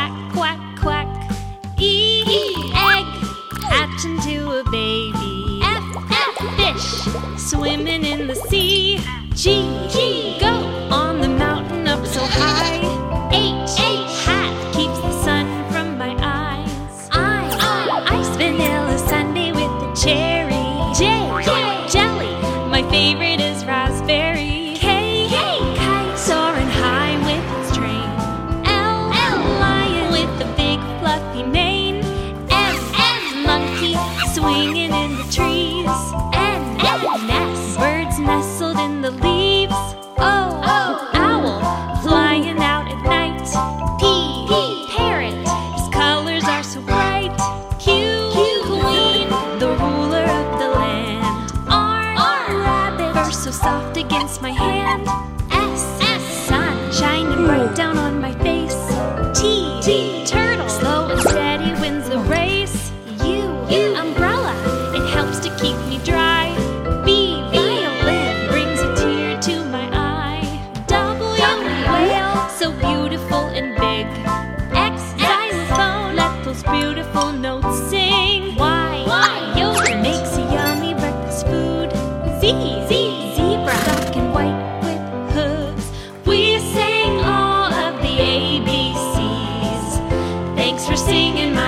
quack, quack, quack. E, e egg, hatch into a baby. F, F, fish, swimming in the sea. G, G, goat, on the mountain up so high. H, H, hat, keeps the sun from my eyes. I, I, ice vanilla sundae with the cherry. swinging in the trees. And, and nests. Birds nestled in the leaves. Oh, oh. owl flying out at night. P. P. parrot. His colors are so bright. Q, Q queen, the ruler of the land. R, R rabbit. Fur so soft against my hand. Zebra, black and white with hooves. We sang all of the ABCs. Thanks for singing.